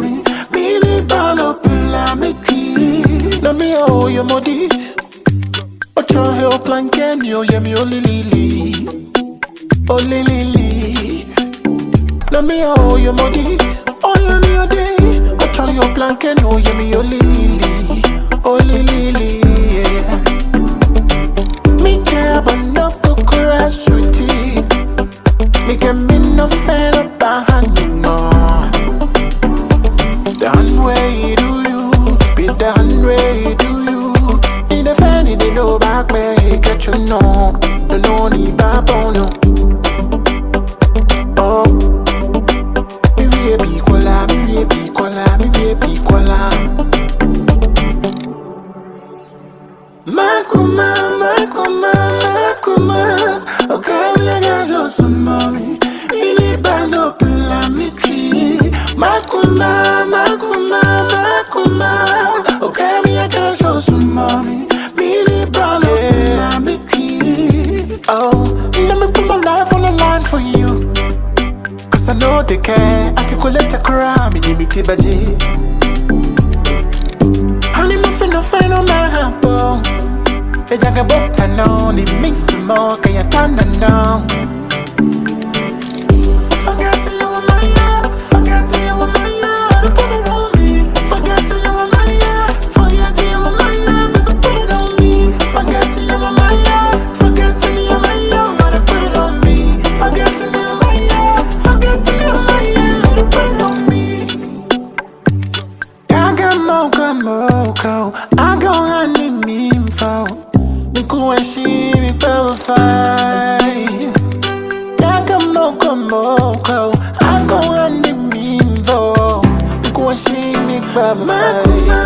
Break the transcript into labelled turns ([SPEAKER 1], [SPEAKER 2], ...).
[SPEAKER 1] me. Me Million dollar plummetry. Na me oh your modi. Ocho help plan can you hear me? ye lily, olilili. lily. Na me oh your modi. Oh your day. but your plan can you hear me? ye lily, olilili. lily. No no need babo no. Oh, me we be kola, me we be kola, me we be kola. Makuma, makuma, makuma. Okay, me I got just some mommy. Ili bando mi makuma, makuma. Okay, let me put my life on the line for you. Cause I know they care. Articulate a crime, me dimiti baji. Honey, my friend, no friend on my humble. The jaga boka no, ni mix mo, kaya tanda no. Forget mocha, I go honey me fo. Nikuashi mi fine. Gaga mocha mocha, I go honey me fo. Nikuashi mi.